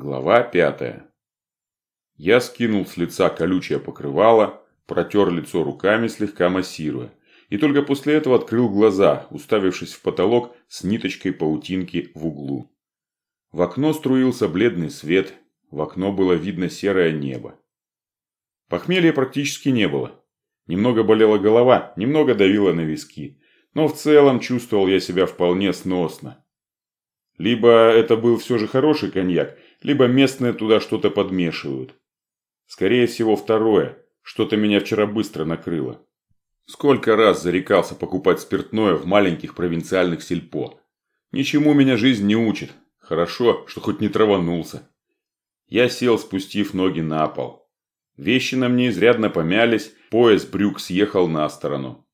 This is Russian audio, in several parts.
Глава пятая. Я скинул с лица колючее покрывало, протер лицо руками, слегка массируя. И только после этого открыл глаза, уставившись в потолок с ниточкой паутинки в углу. В окно струился бледный свет, в окно было видно серое небо. Похмелья практически не было. Немного болела голова, немного давила на виски. Но в целом чувствовал я себя вполне сносно. Либо это был все же хороший коньяк, либо местные туда что-то подмешивают. Скорее всего, второе. Что-то меня вчера быстро накрыло. Сколько раз зарекался покупать спиртное в маленьких провинциальных сельпо. Ничему меня жизнь не учит. Хорошо, что хоть не траванулся. Я сел, спустив ноги на пол. Вещи на мне изрядно помялись, пояс брюк съехал на сторону.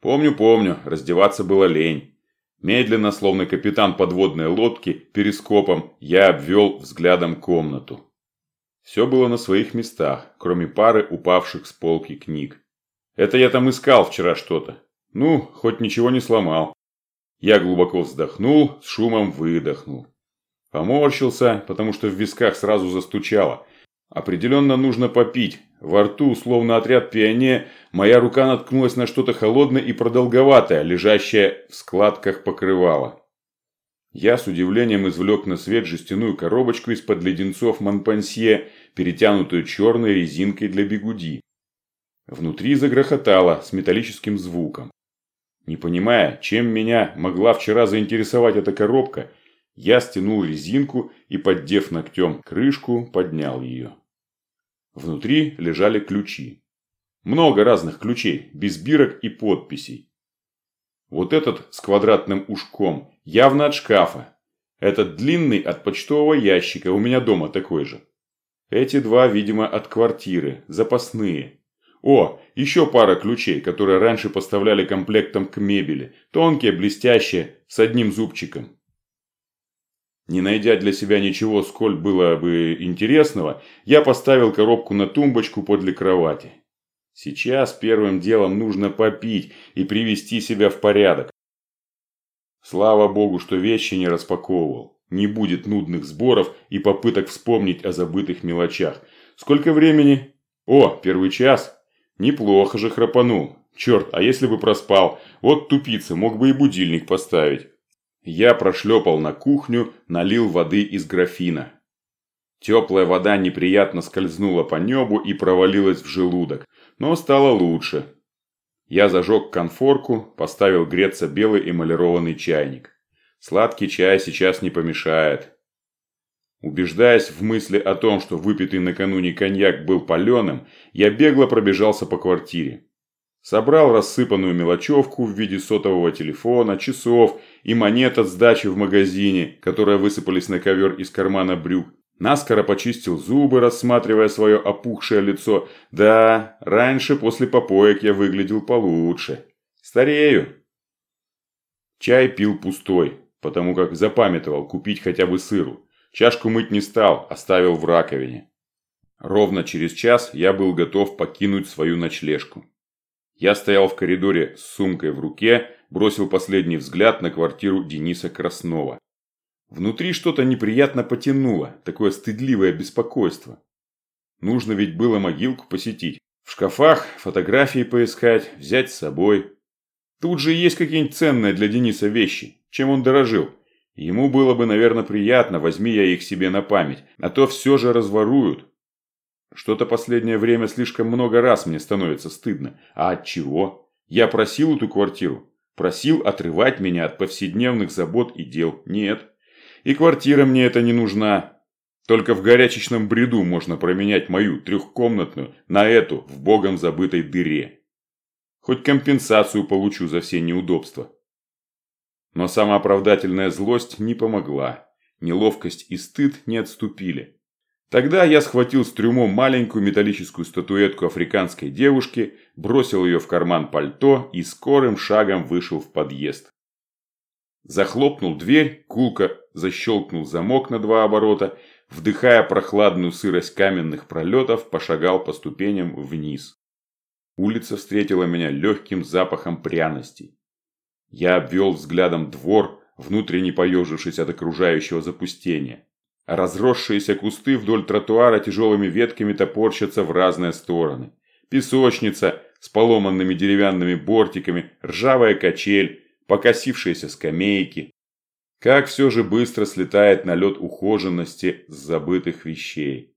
Помню, помню, раздеваться было лень. Медленно, словно капитан подводной лодки, перископом я обвел взглядом комнату. Все было на своих местах, кроме пары упавших с полки книг. Это я там искал вчера что-то. Ну, хоть ничего не сломал. Я глубоко вздохнул, с шумом выдохнул. Поморщился, потому что в висках сразу застучало. Определенно нужно попить, во рту, словно отряд пионе, моя рука наткнулась на что-то холодное и продолговатое, лежащее в складках покрывала. Я с удивлением извлек на свет жестяную коробочку из-под леденцов Монпансье, перетянутую черной резинкой для бигуди. Внутри загрохотало с металлическим звуком. Не понимая, чем меня могла вчера заинтересовать эта коробка, я стянул резинку и, поддев ногтем крышку, поднял ее. Внутри лежали ключи. Много разных ключей, без бирок и подписей. Вот этот с квадратным ушком явно от шкафа. Этот длинный от почтового ящика, у меня дома такой же. Эти два, видимо, от квартиры, запасные. О, еще пара ключей, которые раньше поставляли комплектом к мебели. Тонкие, блестящие, с одним зубчиком. Не найдя для себя ничего, сколь было бы интересного, я поставил коробку на тумбочку подле кровати. Сейчас первым делом нужно попить и привести себя в порядок. Слава богу, что вещи не распаковывал. Не будет нудных сборов и попыток вспомнить о забытых мелочах. Сколько времени? О, первый час. Неплохо же храпанул. Черт, а если бы проспал? Вот тупица, мог бы и будильник поставить. Я прошлепал на кухню, налил воды из графина. Теплая вода неприятно скользнула по небу и провалилась в желудок, но стало лучше. Я зажег конфорку, поставил греться белый эмалированный чайник. Сладкий чай сейчас не помешает. Убеждаясь в мысли о том, что выпитый накануне коньяк был паленым, я бегло пробежался по квартире. Собрал рассыпанную мелочевку в виде сотового телефона, часов и монет от сдачи в магазине, которые высыпались на ковер из кармана брюк. Наскоро почистил зубы, рассматривая свое опухшее лицо. Да, раньше после попоек я выглядел получше. Старею. Чай пил пустой, потому как запамятовал купить хотя бы сыру. Чашку мыть не стал, оставил в раковине. Ровно через час я был готов покинуть свою ночлежку. Я стоял в коридоре с сумкой в руке, бросил последний взгляд на квартиру Дениса Краснова. Внутри что-то неприятно потянуло, такое стыдливое беспокойство. Нужно ведь было могилку посетить. В шкафах фотографии поискать, взять с собой. Тут же есть какие-нибудь ценные для Дениса вещи, чем он дорожил. Ему было бы, наверное, приятно, возьми я их себе на память, а то все же разворуют. Что-то последнее время слишком много раз мне становится стыдно. А от чего? Я просил эту квартиру? Просил отрывать меня от повседневных забот и дел? Нет. И квартира мне это не нужна. Только в горячечном бреду можно променять мою трехкомнатную на эту в богом забытой дыре. Хоть компенсацию получу за все неудобства. Но самооправдательная злость не помогла. Неловкость и стыд не отступили. Тогда я схватил с трюмом маленькую металлическую статуэтку африканской девушки, бросил ее в карман пальто и скорым шагом вышел в подъезд. Захлопнул дверь, кулка защелкнул замок на два оборота, вдыхая прохладную сырость каменных пролетов, пошагал по ступеням вниз. Улица встретила меня легким запахом пряностей. Я обвел взглядом двор, внутренне поежившись от окружающего запустения. Разросшиеся кусты вдоль тротуара тяжелыми ветками топорщатся в разные стороны. Песочница с поломанными деревянными бортиками, ржавая качель, покосившиеся скамейки. Как все же быстро слетает налет ухоженности с забытых вещей.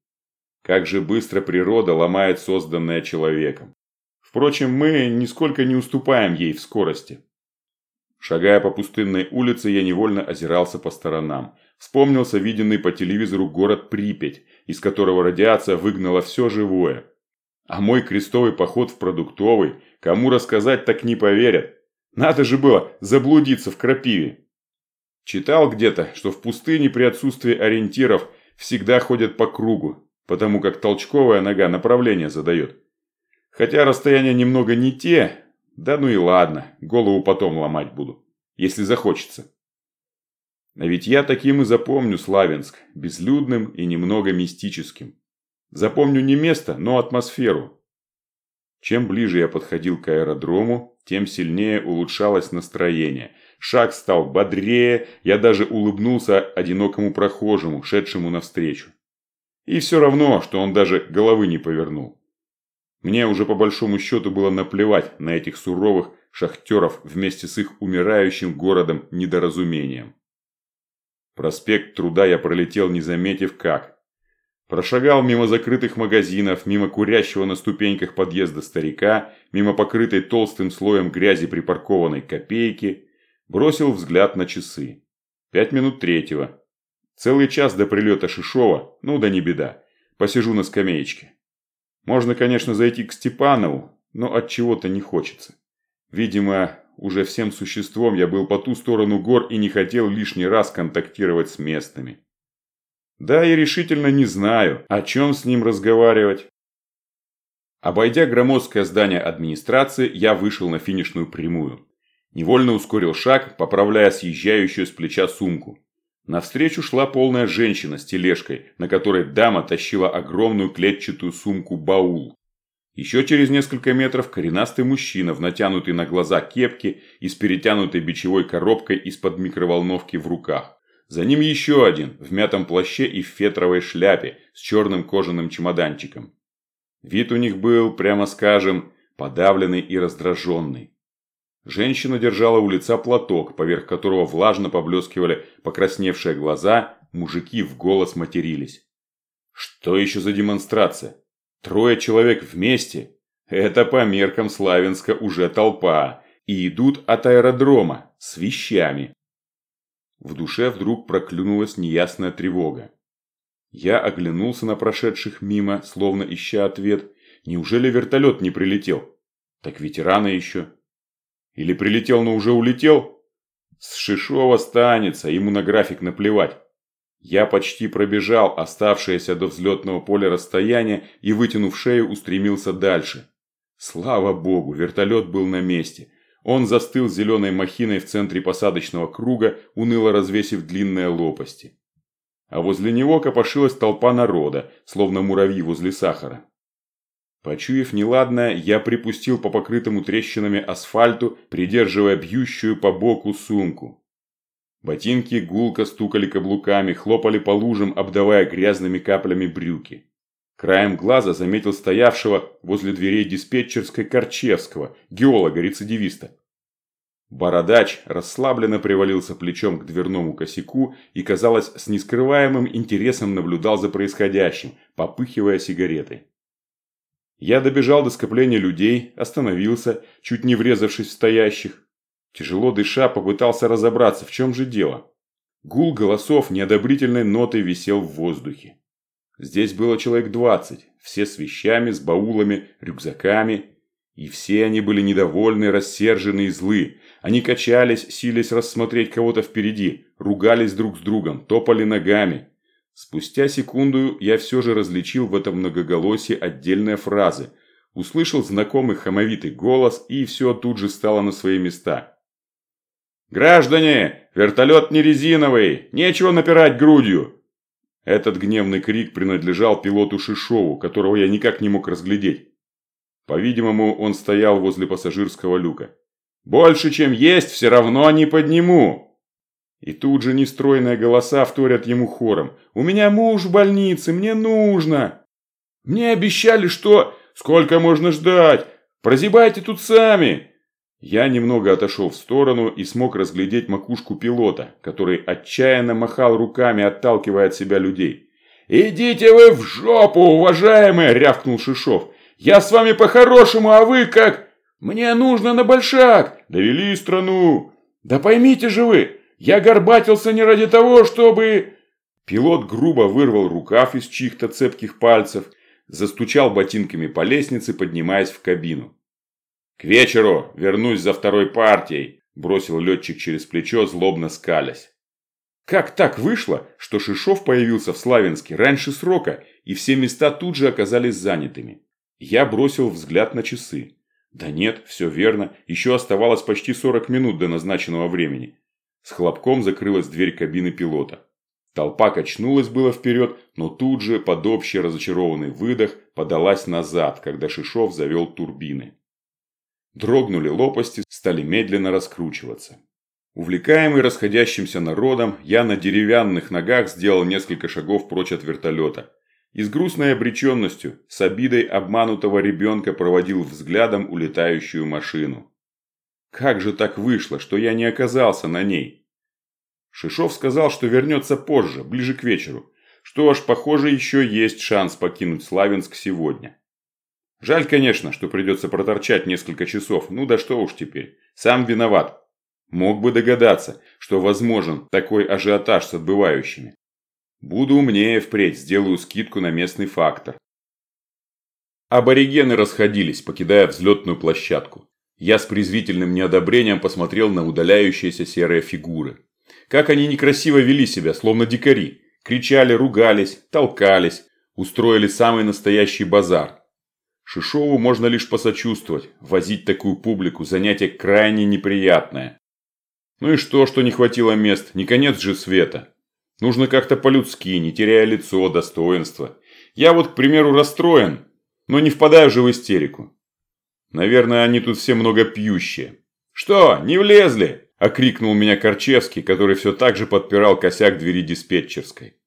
Как же быстро природа ломает созданное человеком. Впрочем, мы нисколько не уступаем ей в скорости. Шагая по пустынной улице, я невольно озирался по сторонам. Вспомнился виденный по телевизору город Припять, из которого радиация выгнала все живое. А мой крестовый поход в продуктовый, кому рассказать так не поверят. Надо же было заблудиться в крапиве. Читал где-то, что в пустыне при отсутствии ориентиров всегда ходят по кругу, потому как толчковая нога направление задает. Хотя расстояния немного не те, да ну и ладно, голову потом ломать буду, если захочется. А ведь я таким и запомню Славянск, безлюдным и немного мистическим. Запомню не место, но атмосферу. Чем ближе я подходил к аэродрому, тем сильнее улучшалось настроение. Шаг стал бодрее, я даже улыбнулся одинокому прохожему, шедшему навстречу. И все равно, что он даже головы не повернул. Мне уже по большому счету было наплевать на этих суровых шахтеров вместе с их умирающим городом недоразумением. Проспект Труда я пролетел, не заметив как. Прошагал мимо закрытых магазинов, мимо курящего на ступеньках подъезда старика, мимо покрытой толстым слоем грязи припаркованной копейки, бросил взгляд на часы. Пять минут третьего. Целый час до прилета Шишова, ну да не беда. Посижу на скамеечке. Можно, конечно, зайти к Степанову, но от чего-то не хочется. Видимо, уже всем существом я был по ту сторону гор и не хотел лишний раз контактировать с местными. Да, и решительно не знаю, о чем с ним разговаривать. Обойдя громоздкое здание администрации, я вышел на финишную прямую. Невольно ускорил шаг, поправляя съезжающую с плеча сумку. Навстречу шла полная женщина с тележкой, на которой дама тащила огромную клетчатую сумку-баул. Еще через несколько метров коренастый мужчина в натянутой на глаза кепке и с перетянутой бичевой коробкой из-под микроволновки в руках. За ним еще один, в мятом плаще и в фетровой шляпе, с черным кожаным чемоданчиком. Вид у них был, прямо скажем, подавленный и раздраженный. Женщина держала у лица платок, поверх которого влажно поблескивали покрасневшие глаза, мужики в голос матерились. Что еще за демонстрация? Трое человек вместе – это по меркам Славянска уже толпа, и идут от аэродрома с вещами. В душе вдруг проклюнулась неясная тревога. Я оглянулся на прошедших мимо, словно ища ответ. Неужели вертолет не прилетел? Так ветераны еще. Или прилетел, но уже улетел? С Шишова станется, ему на график наплевать. Я почти пробежал оставшееся до взлетного поля расстояние и, вытянув шею, устремился дальше. Слава богу, вертолет был на месте. Он застыл зеленой махиной в центре посадочного круга, уныло развесив длинные лопасти. А возле него копошилась толпа народа, словно муравьи возле сахара. Почуяв неладное, я припустил по покрытому трещинами асфальту, придерживая бьющую по боку сумку. Ботинки гулко стукали каблуками, хлопали по лужам, обдавая грязными каплями брюки. Краем глаза заметил стоявшего возле дверей диспетчерской Корчевского, геолога-рецидивиста. Бородач расслабленно привалился плечом к дверному косяку и, казалось, с нескрываемым интересом наблюдал за происходящим, попыхивая сигаретой. Я добежал до скопления людей, остановился, чуть не врезавшись в стоящих. Тяжело дыша, попытался разобраться, в чем же дело. Гул голосов неодобрительной нотой висел в воздухе. Здесь было человек двадцать, все с вещами, с баулами, рюкзаками. И все они были недовольны, рассержены и злы. Они качались, сились рассмотреть кого-то впереди, ругались друг с другом, топали ногами. Спустя секунду я все же различил в этом многоголосии отдельные фразы. Услышал знакомый хамовитый голос, и все тут же стало на свои места. «Граждане, вертолет не резиновый, нечего напирать грудью!» Этот гневный крик принадлежал пилоту Шишову, которого я никак не мог разглядеть. По-видимому, он стоял возле пассажирского люка. «Больше, чем есть, все равно не подниму!» И тут же нестройные голоса вторят ему хором. «У меня муж в больнице, мне нужно!» «Мне обещали, что...» «Сколько можно ждать? Прозябайте тут сами!» Я немного отошел в сторону и смог разглядеть макушку пилота, который отчаянно махал руками, отталкивая от себя людей. «Идите вы в жопу, уважаемые!» – рявкнул Шишов. «Я с вами по-хорошему, а вы как...» «Мне нужно на большак!» «Довели страну!» «Да поймите же вы, я горбатился не ради того, чтобы...» Пилот грубо вырвал рукав из чьих-то цепких пальцев, застучал ботинками по лестнице, поднимаясь в кабину. «К вечеру вернусь за второй партией», – бросил летчик через плечо, злобно скалясь. Как так вышло, что Шишов появился в Славянске раньше срока, и все места тут же оказались занятыми? Я бросил взгляд на часы. Да нет, все верно, еще оставалось почти 40 минут до назначенного времени. С хлопком закрылась дверь кабины пилота. Толпа качнулась было вперед, но тут же, под общий разочарованный выдох, подалась назад, когда Шишов завел турбины. Дрогнули лопасти, стали медленно раскручиваться. Увлекаемый расходящимся народом, я на деревянных ногах сделал несколько шагов прочь от вертолета. И с грустной обреченностью, с обидой обманутого ребенка проводил взглядом улетающую машину. Как же так вышло, что я не оказался на ней? Шишов сказал, что вернется позже, ближе к вечеру. Что ж, похоже, еще есть шанс покинуть Славянск сегодня. Жаль, конечно, что придется проторчать несколько часов, ну да что уж теперь, сам виноват. Мог бы догадаться, что возможен такой ажиотаж с отбывающими. Буду умнее впредь, сделаю скидку на местный фактор. Аборигены расходились, покидая взлетную площадку. Я с презрительным неодобрением посмотрел на удаляющиеся серые фигуры. Как они некрасиво вели себя, словно дикари. Кричали, ругались, толкались, устроили самый настоящий базар. Шишову можно лишь посочувствовать. Возить такую публику – занятие крайне неприятное. Ну и что, что не хватило мест? Не конец же света. Нужно как-то по-людски, не теряя лицо, достоинство. Я вот, к примеру, расстроен, но не впадаю же в истерику. Наверное, они тут все много пьющие. «Что, не влезли?» – окрикнул меня Корчевский, который все так же подпирал косяк двери диспетчерской.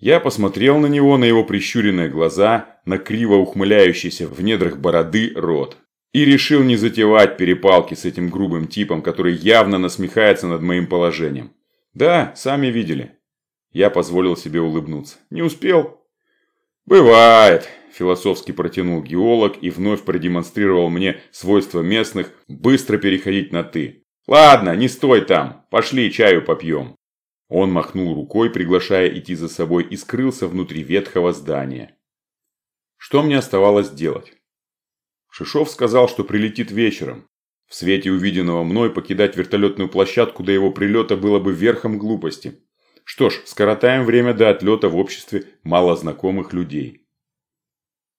Я посмотрел на него, на его прищуренные глаза, на криво ухмыляющийся в недрах бороды рот. И решил не затевать перепалки с этим грубым типом, который явно насмехается над моим положением. Да, сами видели. Я позволил себе улыбнуться. Не успел? Бывает, философски протянул геолог и вновь продемонстрировал мне свойства местных быстро переходить на «ты». «Ладно, не стой там, пошли чаю попьем». Он махнул рукой, приглашая идти за собой, и скрылся внутри ветхого здания. Что мне оставалось делать? Шишов сказал, что прилетит вечером. В свете увиденного мной покидать вертолетную площадку до его прилета было бы верхом глупости. Что ж, скоротаем время до отлета в обществе малознакомых людей.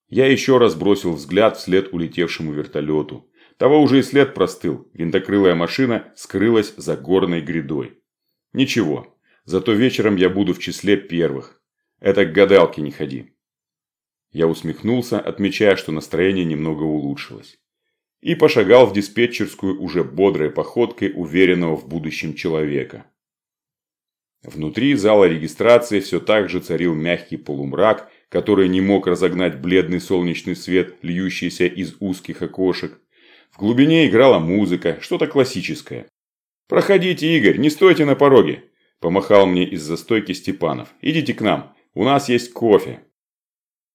Я еще раз бросил взгляд вслед улетевшему вертолету. Того уже и след простыл, винтокрылая машина скрылась за горной грядой. Ничего, зато вечером я буду в числе первых. Это к гадалке не ходи. Я усмехнулся, отмечая, что настроение немного улучшилось. И пошагал в диспетчерскую уже бодрой походкой уверенного в будущем человека. Внутри зала регистрации все так же царил мягкий полумрак, который не мог разогнать бледный солнечный свет, льющийся из узких окошек. В глубине играла музыка, что-то классическое. «Проходите, Игорь, не стойте на пороге!» – помахал мне из-за стойки Степанов. «Идите к нам, у нас есть кофе».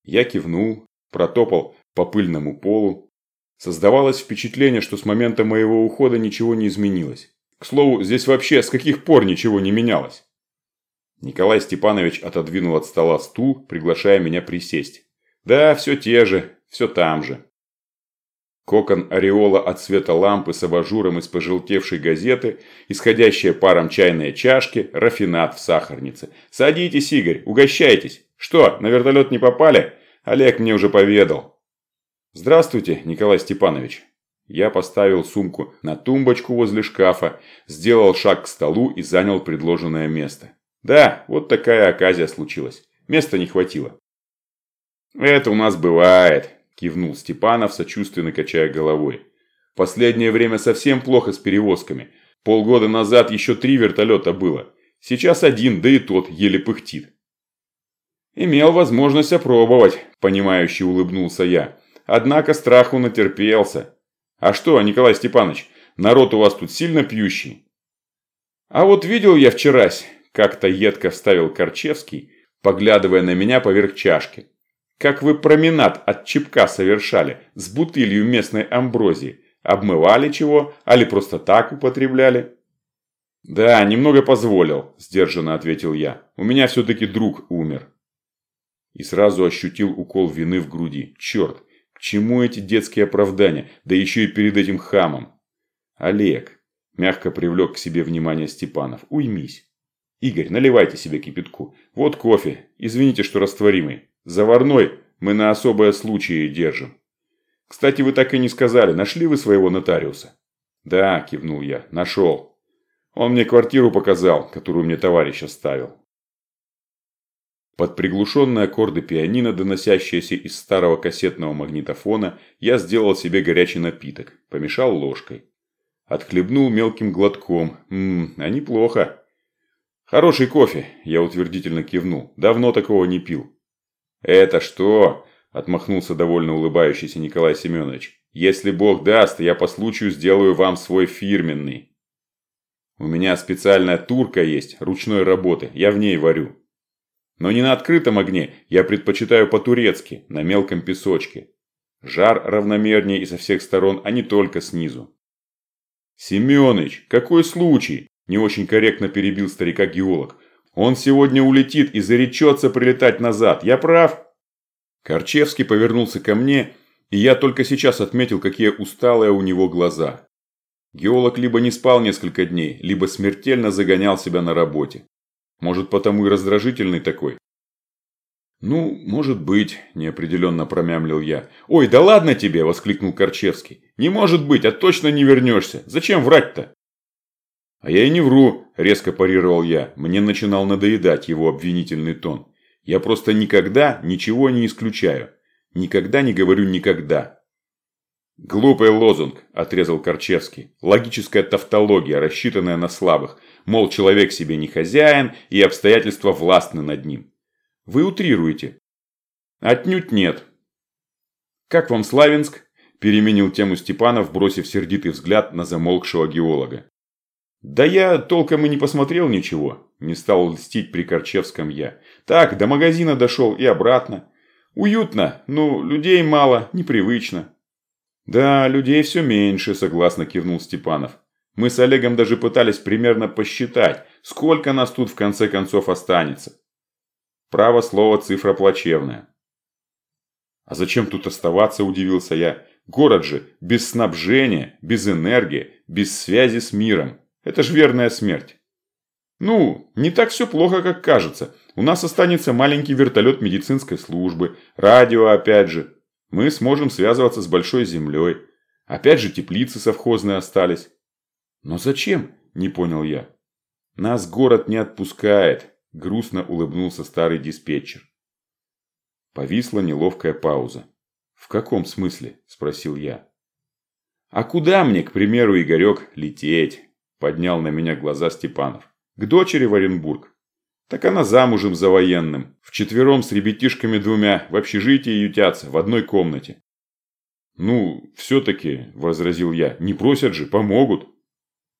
Я кивнул, протопал по пыльному полу. Создавалось впечатление, что с момента моего ухода ничего не изменилось. К слову, здесь вообще с каких пор ничего не менялось? Николай Степанович отодвинул от стола стул, приглашая меня присесть. Да, все те же, все там же. Кокон ореола от света лампы с абажуром из пожелтевшей газеты, исходящая паром чайные чашки, рафинат в сахарнице. «Садитесь, Игорь, угощайтесь! Что, на вертолет не попали? Олег мне уже поведал». «Здравствуйте, Николай Степанович». Я поставил сумку на тумбочку возле шкафа, сделал шаг к столу и занял предложенное место. Да, вот такая оказия случилась. Места не хватило. Это у нас бывает, кивнул Степанов, сочувственно качая головой. Последнее время совсем плохо с перевозками. Полгода назад еще три вертолета было. Сейчас один, да и тот еле пыхтит. Имел возможность опробовать, понимающе улыбнулся я. Однако страху натерпелся. А что, Николай Степанович, народ у вас тут сильно пьющий? А вот видел я вчерась, как-то едко вставил Корчевский, поглядывая на меня поверх чашки. Как вы променад от чипка совершали с бутылью местной амброзии. Обмывали чего, али просто так употребляли? Да, немного позволил, сдержанно ответил я. У меня все-таки друг умер. И сразу ощутил укол вины в груди. Черт, к чему эти детские оправдания, да еще и перед этим хамом? Олег, мягко привлек к себе внимание Степанов, уймись. Игорь, наливайте себе кипятку. Вот кофе, извините, что растворимый. Заварной мы на особые случаи держим. Кстати, вы так и не сказали, нашли вы своего нотариуса? Да, кивнул я, нашел. Он мне квартиру показал, которую мне товарищ оставил. Под приглушенные аккорды пианино, доносящиеся из старого кассетного магнитофона, я сделал себе горячий напиток, помешал ложкой. Отхлебнул мелким глотком. Ммм, а неплохо. Хороший кофе, я утвердительно кивнул. Давно такого не пил. «Это что?» – отмахнулся довольно улыбающийся Николай Семенович. «Если Бог даст, я по случаю сделаю вам свой фирменный. У меня специальная турка есть, ручной работы, я в ней варю. Но не на открытом огне, я предпочитаю по-турецки, на мелком песочке. Жар равномернее и со всех сторон, а не только снизу». «Семёныч, какой случай?» – не очень корректно перебил старика-геолог. Он сегодня улетит и заречется прилетать назад. Я прав?» Корчевский повернулся ко мне, и я только сейчас отметил, какие усталые у него глаза. Геолог либо не спал несколько дней, либо смертельно загонял себя на работе. Может, потому и раздражительный такой. «Ну, может быть», – неопределенно промямлил я. «Ой, да ладно тебе!» – воскликнул Корчевский. «Не может быть, а точно не вернешься. Зачем врать-то?» «А я и не вру», – резко парировал я. Мне начинал надоедать его обвинительный тон. «Я просто никогда ничего не исключаю. Никогда не говорю никогда». «Глупый лозунг», – отрезал Корчевский. «Логическая тавтология, рассчитанная на слабых. Мол, человек себе не хозяин, и обстоятельства властны над ним. Вы утрируете». «Отнюдь нет». «Как вам Славянск?» – переменил тему Степанов, бросив сердитый взгляд на замолкшего геолога. «Да я толком и не посмотрел ничего», – не стал льстить при Корчевском я. «Так, до магазина дошел и обратно. Уютно, но людей мало, непривычно». «Да, людей все меньше», – согласно кивнул Степанов. «Мы с Олегом даже пытались примерно посчитать, сколько нас тут в конце концов останется». Право слово цифра плачевная. «А зачем тут оставаться?» – удивился я. «Город же без снабжения, без энергии, без связи с миром. Это ж верная смерть. Ну, не так все плохо, как кажется. У нас останется маленький вертолет медицинской службы, радио опять же. Мы сможем связываться с большой землей. Опять же теплицы совхозные остались. Но зачем? Не понял я. Нас город не отпускает, грустно улыбнулся старый диспетчер. Повисла неловкая пауза. «В каком смысле?» – спросил я. «А куда мне, к примеру, Игорек, лететь?» Поднял на меня глаза Степанов. К дочери в Оренбург. Так она замужем за военным. Вчетвером с ребятишками двумя в общежитии ютятся в одной комнате. «Ну, все-таки», – возразил я, – «не бросят же, помогут».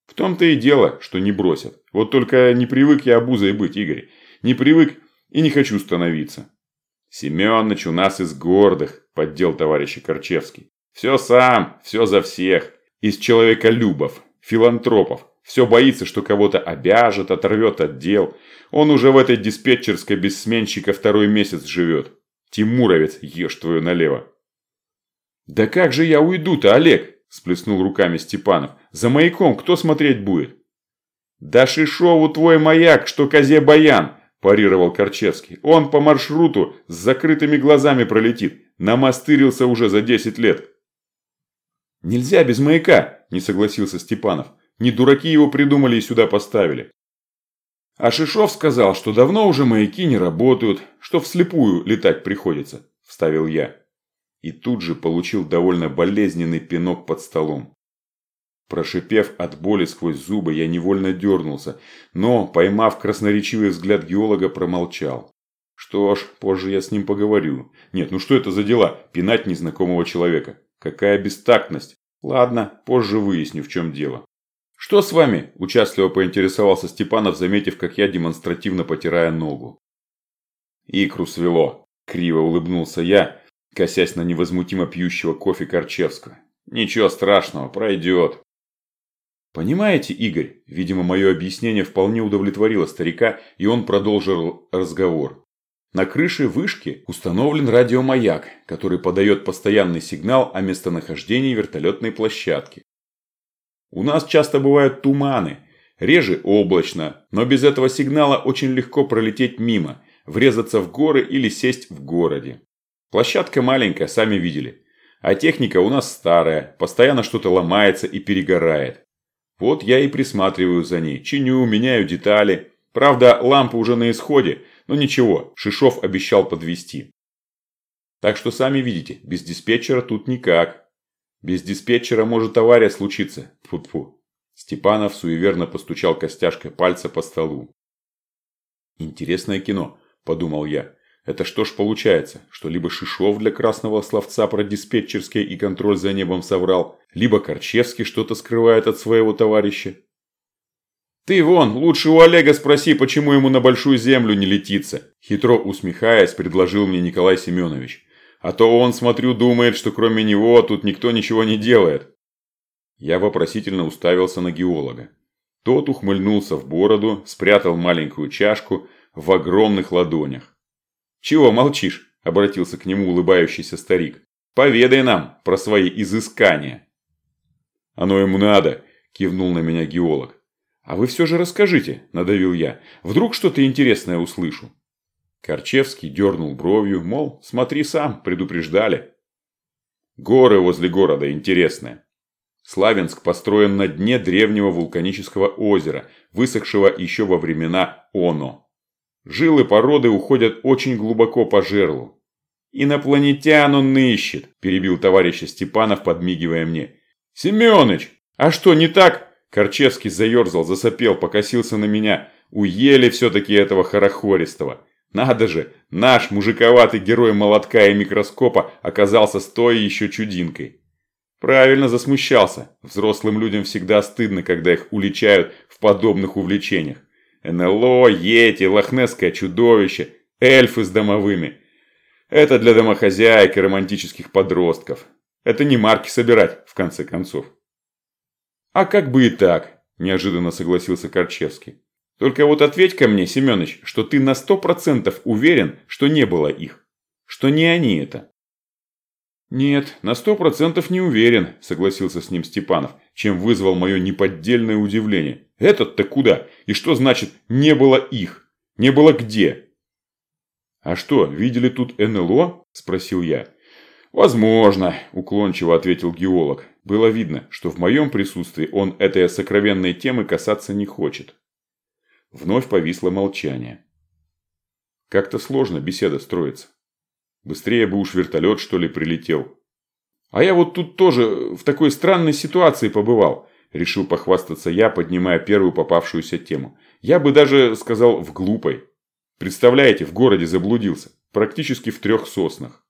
«В том-то и дело, что не бросят. Вот только не привык я обузой быть, Игорь. Не привык и не хочу становиться». «Семеныч у нас из гордых», – поддел товарищ Корчевский. «Все сам, все за всех. Из человеколюбов, филантропов. Все боится, что кого-то обяжет, оторвет от дел. Он уже в этой диспетчерской без сменщика второй месяц живет. Тимуровец, ешь твою налево. «Да как же я уйду-то, Олег?» – сплеснул руками Степанов. «За маяком кто смотреть будет?» «Да Шишову твой маяк, что козе баян!» – парировал Корчевский. «Он по маршруту с закрытыми глазами пролетит. Намастырился уже за десять лет». «Нельзя без маяка!» – не согласился Степанов. «Не дураки его придумали и сюда поставили». А Шишов сказал, что давно уже маяки не работают, что вслепую летать приходится, вставил я. И тут же получил довольно болезненный пинок под столом. Прошипев от боли сквозь зубы, я невольно дернулся, но, поймав красноречивый взгляд геолога, промолчал. Что ж, позже я с ним поговорю. Нет, ну что это за дела, пинать незнакомого человека? Какая бестактность. Ладно, позже выясню, в чем дело. «Что с вами?» – участливо поинтересовался Степанов, заметив, как я демонстративно потирая ногу. «Икру свело», – криво улыбнулся я, косясь на невозмутимо пьющего кофе Корчевского. «Ничего страшного, пройдет». «Понимаете, Игорь?» Видимо, мое объяснение вполне удовлетворило старика, и он продолжил разговор. На крыше вышки установлен радиомаяк, который подает постоянный сигнал о местонахождении вертолетной площадки. У нас часто бывают туманы, реже облачно, но без этого сигнала очень легко пролететь мимо, врезаться в горы или сесть в городе. Площадка маленькая, сами видели. А техника у нас старая, постоянно что-то ломается и перегорает. Вот я и присматриваю за ней, чиню, меняю детали. Правда, лампы уже на исходе, но ничего, Шишов обещал подвести. Так что сами видите, без диспетчера тут никак. Без диспетчера может авария случиться. Фу-фу. Степанов суеверно постучал костяшкой пальца по столу. Интересное кино, подумал я. Это что ж получается, что либо Шишов для красного словца про диспетчерский и контроль за небом соврал, либо Корчевский что-то скрывает от своего товарища. «Ты вон, лучше у Олега спроси, почему ему на большую землю не летится», хитро усмехаясь, предложил мне Николай Семенович. А то он, смотрю, думает, что кроме него тут никто ничего не делает. Я вопросительно уставился на геолога. Тот ухмыльнулся в бороду, спрятал маленькую чашку в огромных ладонях. «Чего молчишь?» – обратился к нему улыбающийся старик. «Поведай нам про свои изыскания». «Оно ему надо», – кивнул на меня геолог. «А вы все же расскажите», – надавил я. «Вдруг что-то интересное услышу». Корчевский дернул бровью, мол, смотри сам, предупреждали. Горы возле города интересные. Славянск построен на дне древнего вулканического озера, высохшего еще во времена Оно. Жилы породы уходят очень глубоко по жерлу. «Инопланетян он ищет», – перебил товарища Степанов, подмигивая мне. «Семёныч, а что, не так?» Корчевский заерзал, засопел, покосился на меня. Уели все-таки этого хорохористого. Надо же, наш мужиковатый герой молотка и микроскопа оказался с той еще чудинкой. Правильно засмущался. Взрослым людям всегда стыдно, когда их уличают в подобных увлечениях. НЛО, Йети, лохнесское чудовище, эльфы с домовыми. Это для домохозяек и романтических подростков. Это не марки собирать, в конце концов. А как бы и так, неожиданно согласился Корчевский. Только вот ответь ко мне, Семенович, что ты на сто процентов уверен, что не было их. Что не они это. «Нет, на сто процентов не уверен», – согласился с ним Степанов, чем вызвал мое неподдельное удивление. «Этот-то куда? И что значит «не было их»? Не было где?» «А что, видели тут НЛО?» – спросил я. «Возможно», – уклончиво ответил геолог. Было видно, что в моем присутствии он этой сокровенной темы касаться не хочет. Вновь повисло молчание. Как-то сложно беседа строится. Быстрее бы уж вертолет, что ли, прилетел. А я вот тут тоже в такой странной ситуации побывал. Решил похвастаться я, поднимая первую попавшуюся тему. Я бы даже сказал в глупой. Представляете, в городе заблудился. Практически в трех соснах.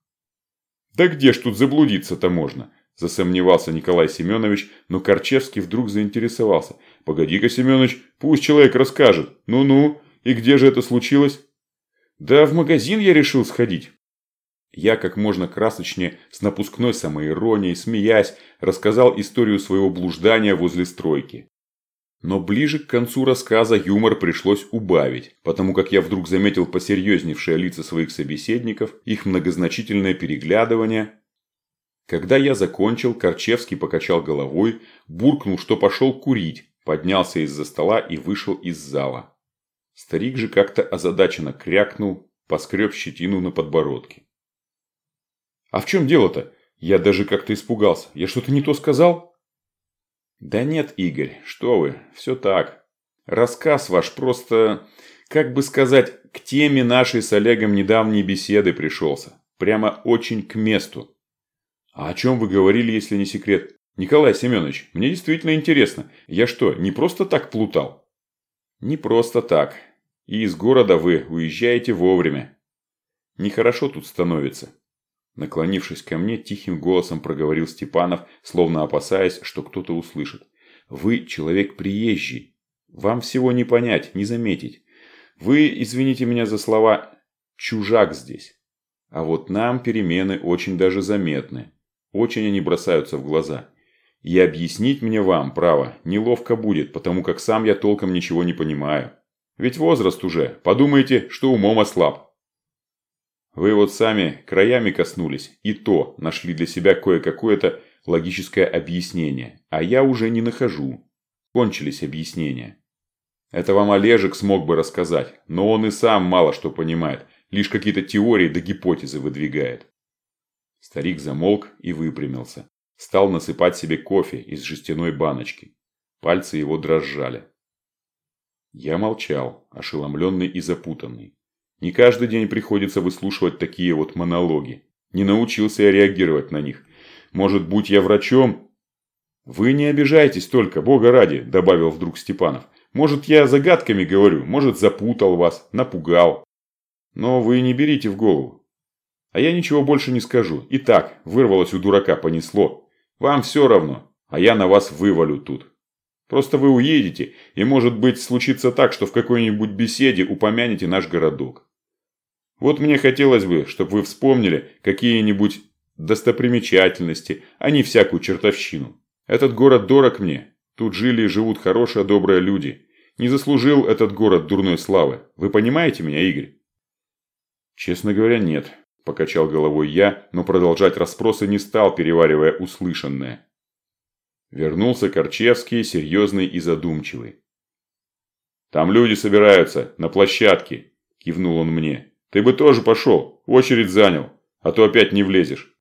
Да где ж тут заблудиться-то можно? Засомневался Николай Семенович, но Корчевский вдруг заинтересовался. «Погоди-ка, Семенович, пусть человек расскажет. Ну-ну, и где же это случилось?» «Да в магазин я решил сходить». Я как можно красочнее, с напускной самоиронией, смеясь, рассказал историю своего блуждания возле стройки. Но ближе к концу рассказа юмор пришлось убавить, потому как я вдруг заметил посерьезневшие лица своих собеседников, их многозначительное переглядывание, когда я закончил, Корчевский покачал головой, буркнул, что пошел курить, поднялся из-за стола и вышел из зала. Старик же как-то озадаченно крякнул, поскреб щетину на подбородке. «А в чем дело-то? Я даже как-то испугался. Я что-то не то сказал?» «Да нет, Игорь, что вы, все так. Рассказ ваш просто, как бы сказать, к теме нашей с Олегом недавней беседы пришелся. Прямо очень к месту. «А о чем вы говорили, если не секрет?» Николай Семенович, мне действительно интересно. Я что, не просто так плутал? Не просто так. И из города вы уезжаете вовремя. Нехорошо тут становится. Наклонившись ко мне, тихим голосом проговорил Степанов, словно опасаясь, что кто-то услышит. Вы человек приезжий. Вам всего не понять, не заметить. Вы, извините меня за слова, чужак здесь. А вот нам перемены очень даже заметны. Очень они бросаются в глаза. И объяснить мне вам, право, неловко будет, потому как сам я толком ничего не понимаю. Ведь возраст уже, подумайте, что умом ослаб. Вы вот сами краями коснулись, и то нашли для себя кое-какое-то логическое объяснение, а я уже не нахожу. Кончились объяснения. Это вам Олежек смог бы рассказать, но он и сам мало что понимает, лишь какие-то теории да гипотезы выдвигает. Старик замолк и выпрямился. Стал насыпать себе кофе из жестяной баночки. Пальцы его дрожали. Я молчал, ошеломленный и запутанный. Не каждый день приходится выслушивать такие вот монологи. Не научился я реагировать на них. Может, будь я врачом? Вы не обижайтесь только, бога ради, добавил вдруг Степанов. Может, я загадками говорю, может, запутал вас, напугал. Но вы не берите в голову. А я ничего больше не скажу. И так, вырвалось у дурака, понесло. Вам все равно, а я на вас вывалю тут. Просто вы уедете, и может быть случится так, что в какой-нибудь беседе упомянете наш городок. Вот мне хотелось бы, чтобы вы вспомнили какие-нибудь достопримечательности, а не всякую чертовщину. Этот город дорог мне. Тут жили и живут хорошие, добрые люди. Не заслужил этот город дурной славы. Вы понимаете меня, Игорь? Честно говоря, нет. Покачал головой я, но продолжать расспросы не стал, переваривая услышанное. Вернулся Корчевский, серьезный и задумчивый. «Там люди собираются, на площадке», – кивнул он мне. Ты бы тоже пошел, очередь занял, а то опять не влезешь.